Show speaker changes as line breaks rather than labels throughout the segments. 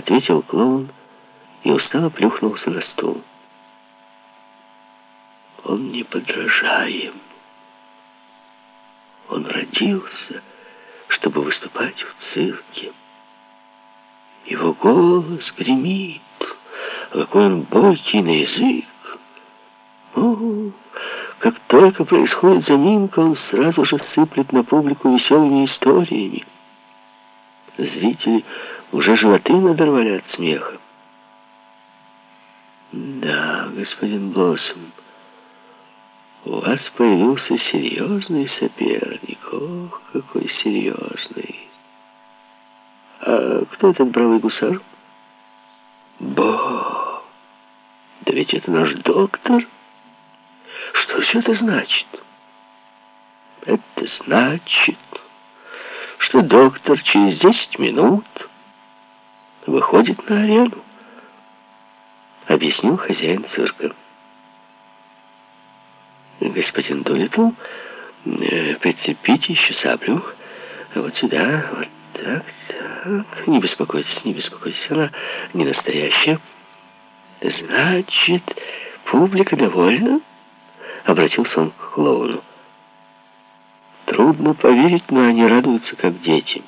ответил клоун и устало плюхнулся на стул. Он не подражаем. Он родился, чтобы выступать в цирке. Его голос гремит, какой он бойкий на язык. О, как только происходит заминка, он сразу же сыплет на публику веселыми историями. Зрители уже животы надорвали от смеха. Да, господин Блоссом, у вас появился серьезный соперник. Ох, какой серьезный. А кто этот бравый гусар? Бо! Да ведь это наш доктор. Что все это значит? Это значит, что доктор через 10 минут выходит на арену, объяснил хозяин цирка. Господин Долитл, э, прицепите еще саблю вот сюда, вот так, так. Не беспокойтесь, не беспокойтесь, она не настоящая. Значит, публика довольна? Обратился он к клоуну. Трудно поверить, но они радуются, как дети.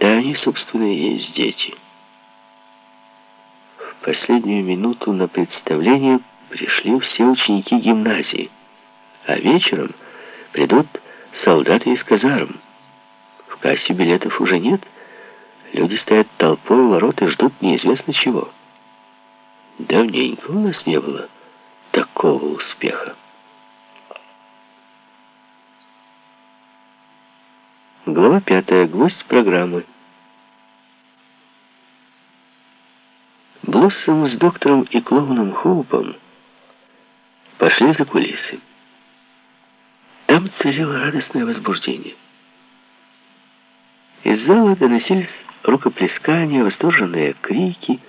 Да, они, собственно, и есть дети. В последнюю минуту на представление пришли все ученики гимназии, а вечером придут солдаты из казарм. В кассе билетов уже нет, люди стоят толпой у ворот и ждут неизвестно чего. Давненько у нас не было такого успеха. Глава пятая. Гвоздь программы. Блоссом с доктором и клоуном Хоупом пошли за кулисы. Там царило радостное возбуждение. Из зала доносились рукоплескания, восторженные крики.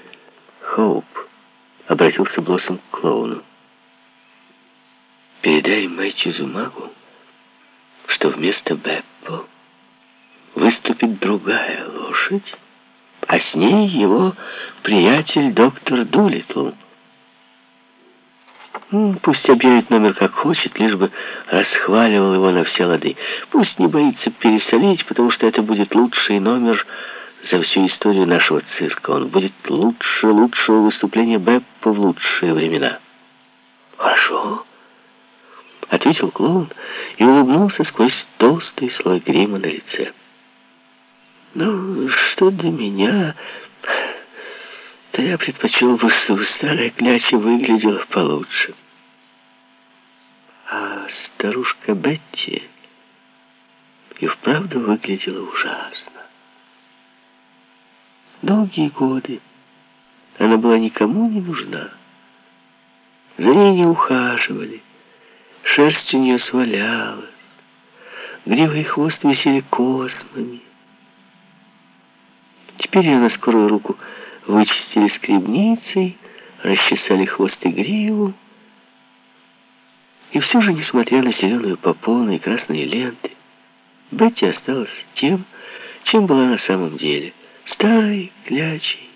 «Хоуп!» — обратился Блоссом к клоуну. «Передай Мэтью Зумагу, что вместо Беппо выступит другая лошадь, а с ней его приятель доктор Дулитл». Пусть объявит номер как хочет, лишь бы расхваливал его на все лады. Пусть не боится пересолить, потому что это будет лучший номер за всю историю нашего цирка. Он будет лучше лучшего выступления Беппа в лучшие времена. Хорошо, ответил клоун и улыбнулся сквозь толстый слой грима на лице. Ну, что до меня то я предпочел бы, чтобы старая кляча выглядела получше. А старушка Бетти и вправду выглядела ужасно. Долгие годы она была никому не нужна. За ней не ухаживали, шерсть у нее свалялась, грива и хвост висели космами. Теперь ее на скорую руку вычистили скребницей, расчесали хвост и гриву. И все же, несмотря на зеленую попону и красные ленты, Бетти осталась тем, чем была на самом деле. Старой, клячей,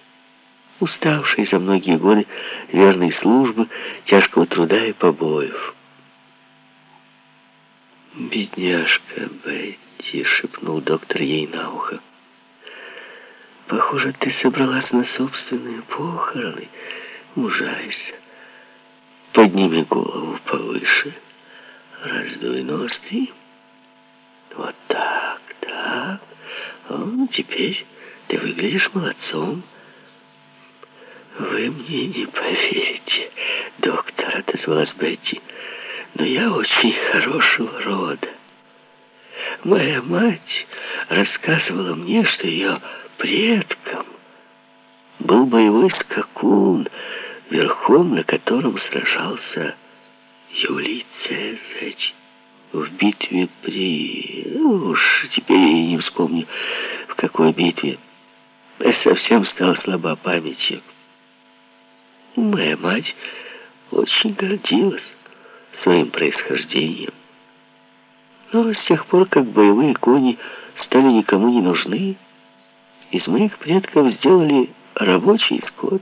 уставшей за многие годы верной службы, тяжкого труда и побоев. «Бедняжка Бетти», — шепнул доктор ей на ухо. Похоже, ты собралась на собственные похороны. Мужайся. Подними голову повыше. Раздуй ноздри. Вот так, так. Ну теперь ты выглядишь молодцом. Вы мне не поверите, доктор, отозвалась Бетти. Но я очень хорошего рода. Моя мать рассказывала мне, что ее предком был боевой скакун, верхом на котором сражался Юлий Цезарь в битве при... Ну уж теперь я не вспомню, в какой битве. Я совсем стал слаба памятью. Моя мать очень гордилась своим происхождением. Но с тех пор, как боевые кони стали никому не нужны, из моих предков сделали рабочий скот».